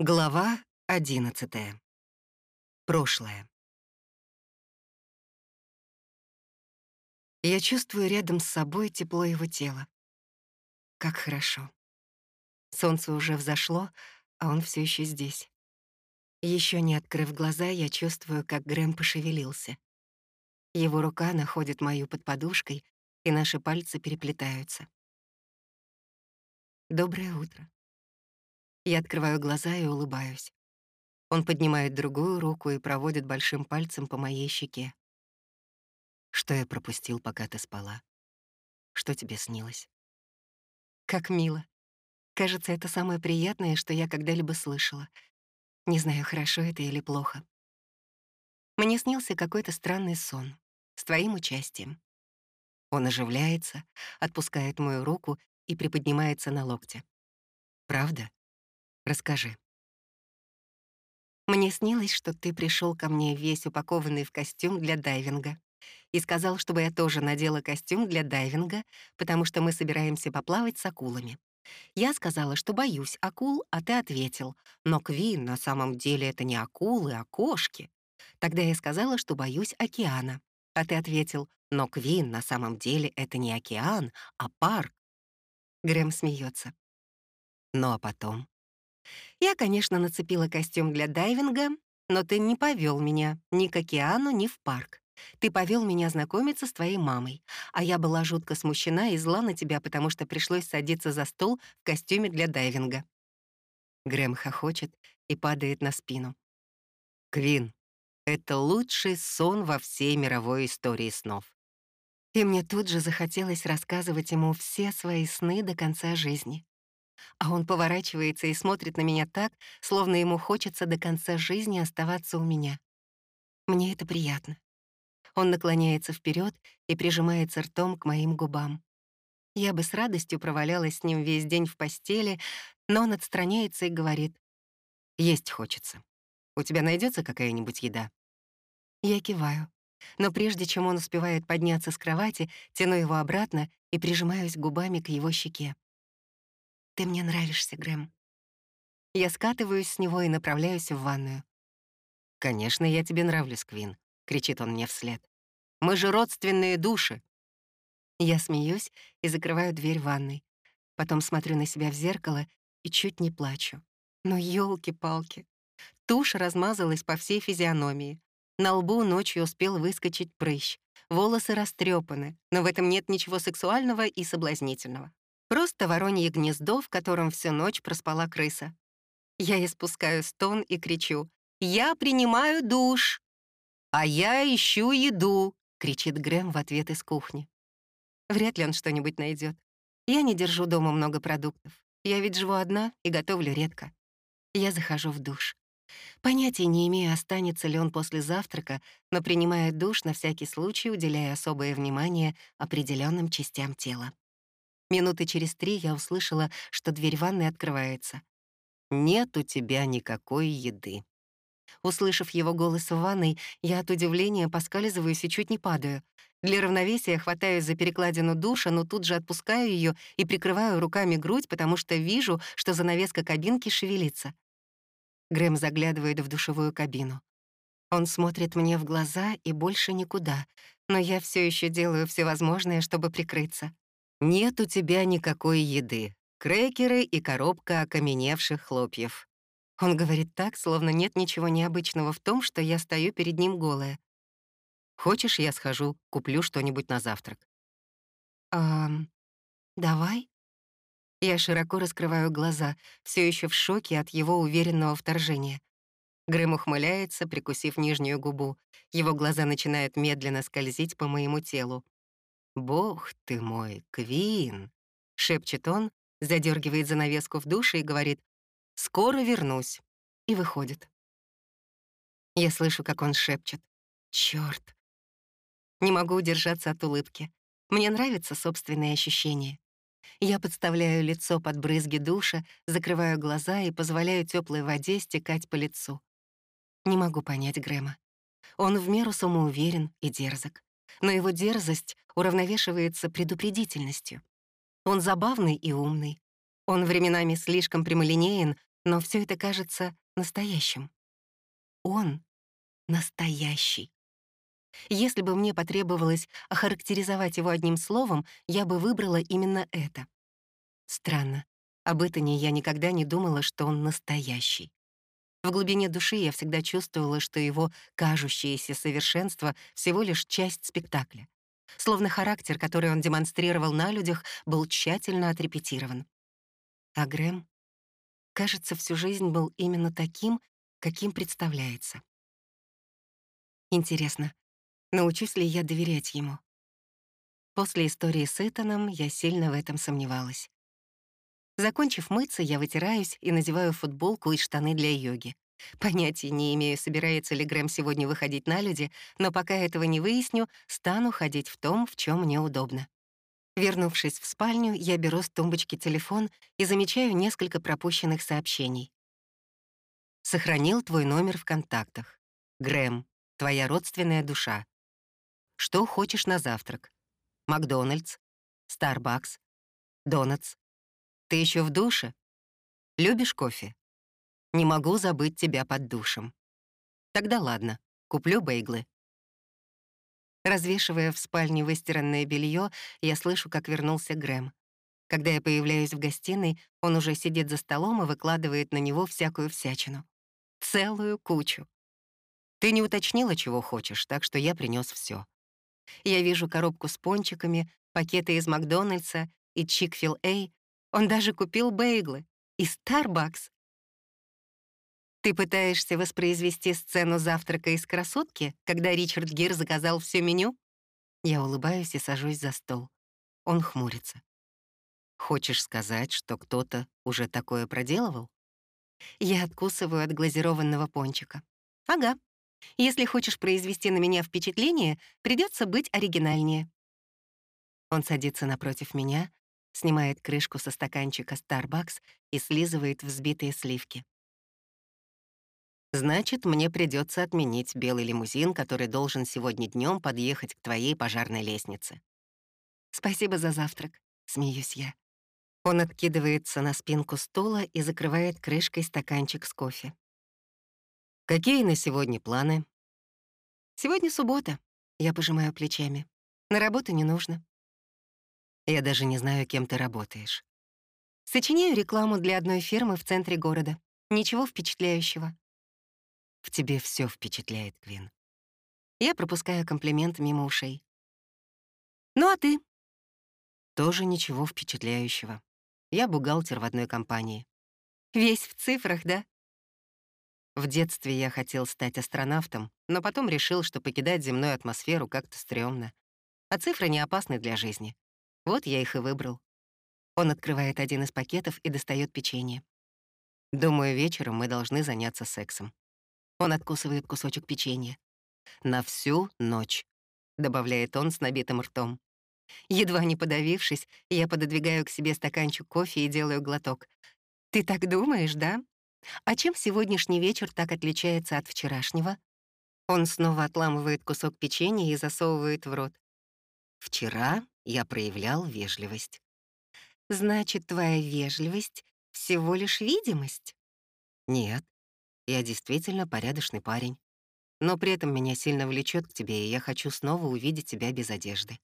Глава 11. Прошлое. Я чувствую рядом с собой тепло его тела. Как хорошо. Солнце уже взошло, а он все еще здесь. Еще не открыв глаза, я чувствую, как Грэм пошевелился. Его рука находит мою под подушкой, и наши пальцы переплетаются. Доброе утро. Я открываю глаза и улыбаюсь. Он поднимает другую руку и проводит большим пальцем по моей щеке. Что я пропустил, пока ты спала? Что тебе снилось? Как мило. Кажется, это самое приятное, что я когда-либо слышала. Не знаю, хорошо это или плохо. Мне снился какой-то странный сон с твоим участием. Он оживляется, отпускает мою руку и приподнимается на локте. Правда? Расскажи. Мне снилось, что ты пришел ко мне весь упакованный в костюм для дайвинга и сказал, чтобы я тоже надела костюм для дайвинга, потому что мы собираемся поплавать с акулами. Я сказала, что боюсь акул, а ты ответил, но Квин, на самом деле это не акулы, а кошки. Тогда я сказала, что боюсь океана, а ты ответил, но Квин, на самом деле это не океан, а парк. Грэм смеется. Ну а потом? Я, конечно, нацепила костюм для дайвинга, но ты не повел меня ни к океану, ни в парк. Ты повел меня знакомиться с твоей мамой, а я была жутко смущена и зла на тебя, потому что пришлось садиться за стол в костюме для дайвинга. Грэм хохочет и падает на спину. Квин, это лучший сон во всей мировой истории снов. И мне тут же захотелось рассказывать ему все свои сны до конца жизни а он поворачивается и смотрит на меня так, словно ему хочется до конца жизни оставаться у меня. Мне это приятно. Он наклоняется вперед и прижимается ртом к моим губам. Я бы с радостью провалялась с ним весь день в постели, но он отстраняется и говорит, «Есть хочется. У тебя найдется какая-нибудь еда?» Я киваю. Но прежде чем он успевает подняться с кровати, тяну его обратно и прижимаюсь губами к его щеке. «Ты мне нравишься, Грэм». Я скатываюсь с него и направляюсь в ванную. «Конечно, я тебе нравлюсь, Квин», — кричит он мне вслед. «Мы же родственные души». Я смеюсь и закрываю дверь ванной. Потом смотрю на себя в зеркало и чуть не плачу. Но елки палки Тушь размазалась по всей физиономии. На лбу ночью успел выскочить прыщ. Волосы растрепаны, но в этом нет ничего сексуального и соблазнительного. Просто воронье гнездо, в котором всю ночь проспала крыса. Я испускаю стон и кричу «Я принимаю душ!» «А я ищу еду!» — кричит Грэм в ответ из кухни. Вряд ли он что-нибудь найдет. Я не держу дома много продуктов. Я ведь живу одна и готовлю редко. Я захожу в душ. Понятия не имею, останется ли он после завтрака, но принимает душ на всякий случай, уделяя особое внимание определенным частям тела. Минуты через три я услышала, что дверь ванной открывается. «Нет у тебя никакой еды». Услышав его голос в ванной, я от удивления поскальзываюсь и чуть не падаю. Для равновесия хватаюсь за перекладину душа, но тут же отпускаю ее и прикрываю руками грудь, потому что вижу, что занавеска кабинки шевелится. Грэм заглядывает в душевую кабину. Он смотрит мне в глаза и больше никуда, но я все еще делаю все возможное, чтобы прикрыться. Нет у тебя никакой еды. Крекеры и коробка окаменевших хлопьев. Он говорит так, словно нет ничего необычного в том, что я стою перед ним голая. Хочешь, я схожу, куплю что-нибудь на завтрак? А, давай. Я широко раскрываю глаза, все еще в шоке от его уверенного вторжения. Грэм ухмыляется, прикусив нижнюю губу. Его глаза начинают медленно скользить по моему телу. «Бог ты мой, Квин!» — шепчет он, задергивает занавеску в душе и говорит «Скоро вернусь» и выходит. Я слышу, как он шепчет «Чёрт!» Не могу удержаться от улыбки. Мне нравится собственное ощущение. Я подставляю лицо под брызги душа, закрываю глаза и позволяю теплой воде стекать по лицу. Не могу понять Грэма. Он в меру самоуверен и дерзок но его дерзость уравновешивается предупредительностью. Он забавный и умный. Он временами слишком прямолинеен, Но все это кажется настоящим. Он настоящий. Если бы мне потребовалось охарактеризовать его одним словом, я бы выбрала именно это. Странно. Об Итане я никогда не думала, что он настоящий. В глубине души я всегда чувствовала, что его кажущееся совершенство — всего лишь часть спектакля. Словно характер, который он демонстрировал на людях, был тщательно отрепетирован. А Грэм, кажется, всю жизнь был именно таким, каким представляется. Интересно, научусь ли я доверять ему? После истории с Итаном я сильно в этом сомневалась. Закончив мыться, я вытираюсь и надеваю футболку и штаны для йоги. Понятия не имею, собирается ли Грэм сегодня выходить на люди, но пока этого не выясню, стану ходить в том, в чем мне удобно. Вернувшись в спальню, я беру с тумбочки телефон и замечаю несколько пропущенных сообщений. «Сохранил твой номер в контактах. Грэм, твоя родственная душа. Что хочешь на завтрак? Макдональдс? Старбакс? Донатс? Ты еще в душе? Любишь кофе? Не могу забыть тебя под душем. Тогда ладно, куплю бейглы. Развешивая в спальне выстиранное белье, я слышу, как вернулся Грэм. Когда я появляюсь в гостиной, он уже сидит за столом и выкладывает на него всякую всячину. Целую кучу. Ты не уточнила, чего хочешь, так что я принес все. Я вижу коробку с пончиками, пакеты из Макдональдса и Чик-фил-Эй, он даже купил бейглы. И Starbucks. Ты пытаешься воспроизвести сцену завтрака из «Красотки», когда Ричард Гир заказал все меню? Я улыбаюсь и сажусь за стол. Он хмурится. Хочешь сказать, что кто-то уже такое проделывал? Я откусываю от глазированного пончика. Ага. Если хочешь произвести на меня впечатление, придется быть оригинальнее. Он садится напротив меня, снимает крышку со стаканчика Starbucks и слизывает взбитые сливки. «Значит, мне придется отменить белый лимузин, который должен сегодня днем подъехать к твоей пожарной лестнице». «Спасибо за завтрак», — смеюсь я. Он откидывается на спинку стула и закрывает крышкой стаканчик с кофе. «Какие на сегодня планы?» «Сегодня суббота», — я пожимаю плечами. «На работу не нужно». Я даже не знаю, кем ты работаешь. Сочиняю рекламу для одной фирмы в центре города. Ничего впечатляющего. В тебе все впечатляет, Квин. Я пропускаю комплимент мимо ушей. Ну а ты? Тоже ничего впечатляющего. Я бухгалтер в одной компании. Весь в цифрах, да? В детстве я хотел стать астронавтом, но потом решил, что покидать земную атмосферу как-то стрёмно. А цифры не опасны для жизни. Вот я их и выбрал. Он открывает один из пакетов и достает печенье. Думаю, вечером мы должны заняться сексом. Он откусывает кусочек печенья. «На всю ночь», — добавляет он с набитым ртом. Едва не подавившись, я пододвигаю к себе стаканчик кофе и делаю глоток. «Ты так думаешь, да? А чем сегодняшний вечер так отличается от вчерашнего?» Он снова отламывает кусок печенья и засовывает в рот. «Вчера я проявлял вежливость. Значит, твоя вежливость — всего лишь видимость? Нет, я действительно порядочный парень. Но при этом меня сильно влечет к тебе, и я хочу снова увидеть тебя без одежды.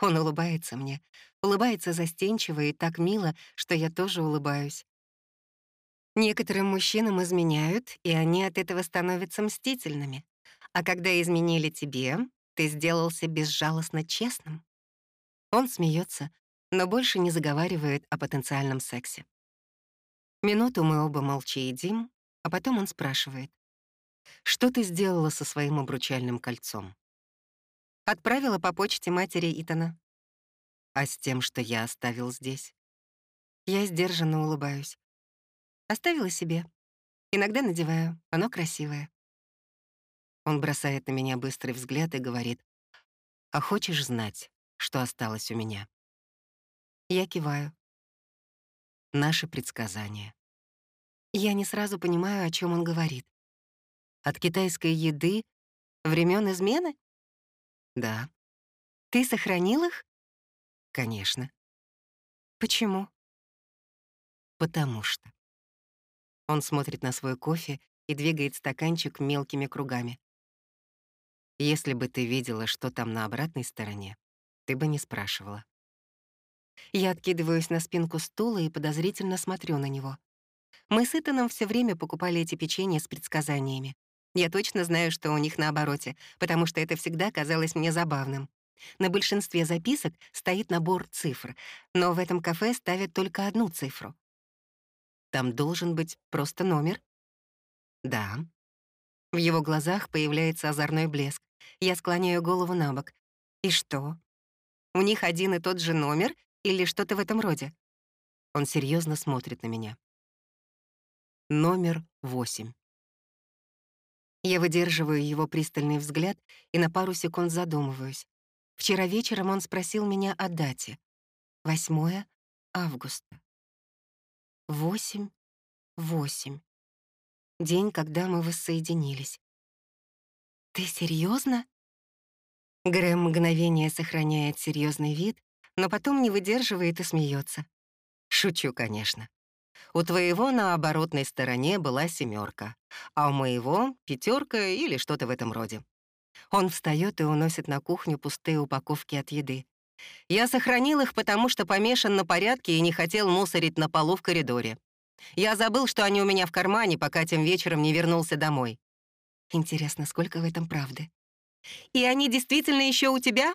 Он улыбается мне, улыбается застенчиво и так мило, что я тоже улыбаюсь. Некоторым мужчинам изменяют, и они от этого становятся мстительными. А когда изменили тебе, ты сделался безжалостно честным. Он смеется, но больше не заговаривает о потенциальном сексе. Минуту мы оба молча едим, а потом он спрашивает. «Что ты сделала со своим обручальным кольцом?» «Отправила по почте матери Итана». «А с тем, что я оставил здесь?» Я сдержанно улыбаюсь. «Оставила себе. Иногда надеваю, оно красивое». Он бросает на меня быстрый взгляд и говорит, «А хочешь знать, что осталось у меня. Я киваю. Наши предсказания. Я не сразу понимаю, о чем он говорит. От китайской еды времен измены? Да. Ты сохранил их? Конечно. Почему? Потому что. Он смотрит на свой кофе и двигает стаканчик мелкими кругами. Если бы ты видела, что там на обратной стороне, ты бы не спрашивала. Я откидываюсь на спинку стула и подозрительно смотрю на него. Мы с Итаном все время покупали эти печенья с предсказаниями. Я точно знаю, что у них на обороте, потому что это всегда казалось мне забавным. На большинстве записок стоит набор цифр, но в этом кафе ставят только одну цифру. Там должен быть просто номер? Да. В его глазах появляется озорной блеск. Я склоняю голову на бок. И что? У них один и тот же номер или что-то в этом роде? Он серьезно смотрит на меня. Номер восемь. Я выдерживаю его пристальный взгляд и на пару секунд задумываюсь. Вчера вечером он спросил меня о дате. 8 августа. Восемь, восемь. День, когда мы воссоединились. «Ты серьезно? Грэм мгновение сохраняет серьезный вид, но потом не выдерживает и смеется. Шучу, конечно. У твоего на оборотной стороне была семерка, а у моего — пятерка или что-то в этом роде. Он встает и уносит на кухню пустые упаковки от еды. Я сохранил их, потому что помешан на порядке и не хотел мусорить на полу в коридоре. Я забыл, что они у меня в кармане, пока тем вечером не вернулся домой. Интересно, сколько в этом правды? И они действительно еще у тебя?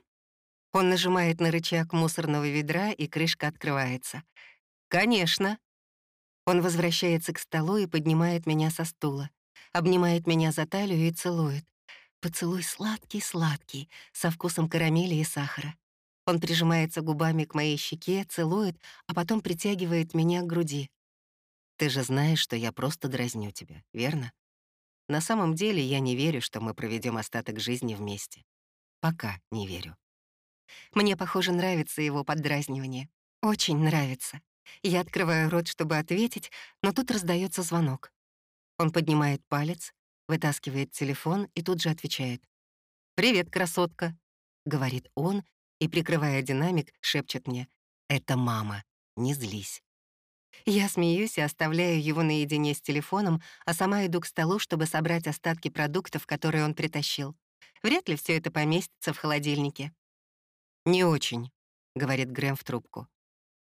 Он нажимает на рычаг мусорного ведра, и крышка открывается. Конечно. Он возвращается к столу и поднимает меня со стула, обнимает меня за талию и целует. Поцелуй сладкий-сладкий, со вкусом карамели и сахара. Он прижимается губами к моей щеке, целует, а потом притягивает меня к груди. Ты же знаешь, что я просто дразню тебя, верно? На самом деле я не верю, что мы проведем остаток жизни вместе. Пока не верю. Мне, похоже, нравится его поддразнивание. Очень нравится. Я открываю рот, чтобы ответить, но тут раздается звонок. Он поднимает палец, вытаскивает телефон и тут же отвечает. «Привет, красотка», — говорит он и, прикрывая динамик, шепчет мне. «Это мама, не злись». Я смеюсь и оставляю его наедине с телефоном, а сама иду к столу, чтобы собрать остатки продуктов, которые он притащил. Вряд ли все это поместится в холодильнике. «Не очень», — говорит Грэм в трубку.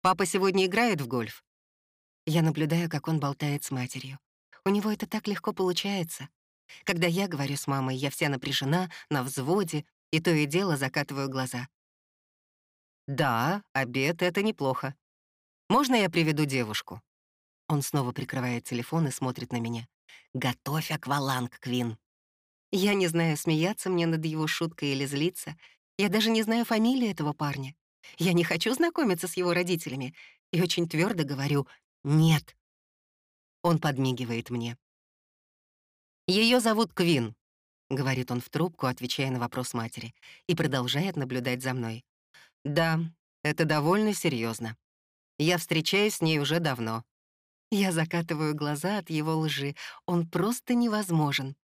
«Папа сегодня играет в гольф?» Я наблюдаю, как он болтает с матерью. У него это так легко получается. Когда я говорю с мамой, я вся напряжена, на взводе, и то и дело закатываю глаза. «Да, обед — это неплохо», можно я приведу девушку?» Он снова прикрывает телефон и смотрит на меня. «Готовь акваланг, Квин». Я не знаю, смеяться мне над его шуткой или злиться. Я даже не знаю фамилии этого парня. Я не хочу знакомиться с его родителями. И очень твердо говорю «нет». Он подмигивает мне. Ее зовут Квин», — говорит он в трубку, отвечая на вопрос матери, и продолжает наблюдать за мной. «Да, это довольно серьезно. Я встречаюсь с ней уже давно. Я закатываю глаза от его лжи. Он просто невозможен.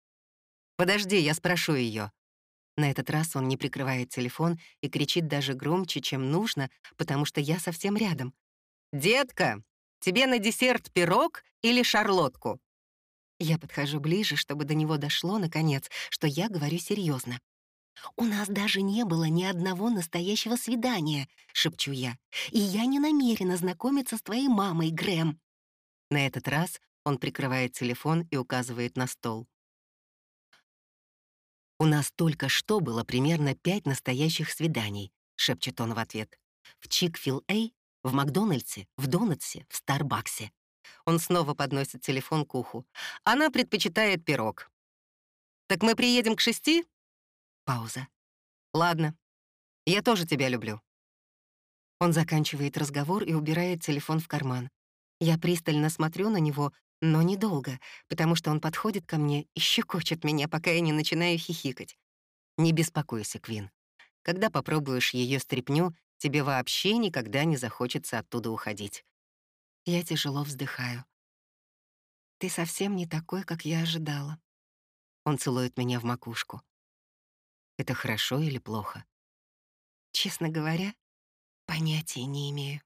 «Подожди, я спрошу ее. На этот раз он не прикрывает телефон и кричит даже громче, чем нужно, потому что я совсем рядом. «Детка, тебе на десерт пирог или шарлотку?» Я подхожу ближе, чтобы до него дошло, наконец, что я говорю серьезно. «У нас даже не было ни одного настоящего свидания», — шепчу я. «И я не намерена знакомиться с твоей мамой, Грэм». На этот раз он прикрывает телефон и указывает на стол. «У нас только что было примерно пять настоящих свиданий», — шепчет он в ответ. «В Чик-фил-Эй, в Макдональдсе, в Донатсе, в Старбаксе». Он снова подносит телефон к уху. «Она предпочитает пирог». «Так мы приедем к шести?» Пауза. «Ладно, я тоже тебя люблю». Он заканчивает разговор и убирает телефон в карман. Я пристально смотрю на него, но недолго, потому что он подходит ко мне и щекочет меня, пока я не начинаю хихикать. Не беспокойся, Квин. Когда попробуешь ее стряпню, тебе вообще никогда не захочется оттуда уходить. Я тяжело вздыхаю. Ты совсем не такой, как я ожидала. Он целует меня в макушку. Это хорошо или плохо? Честно говоря, понятия не имею.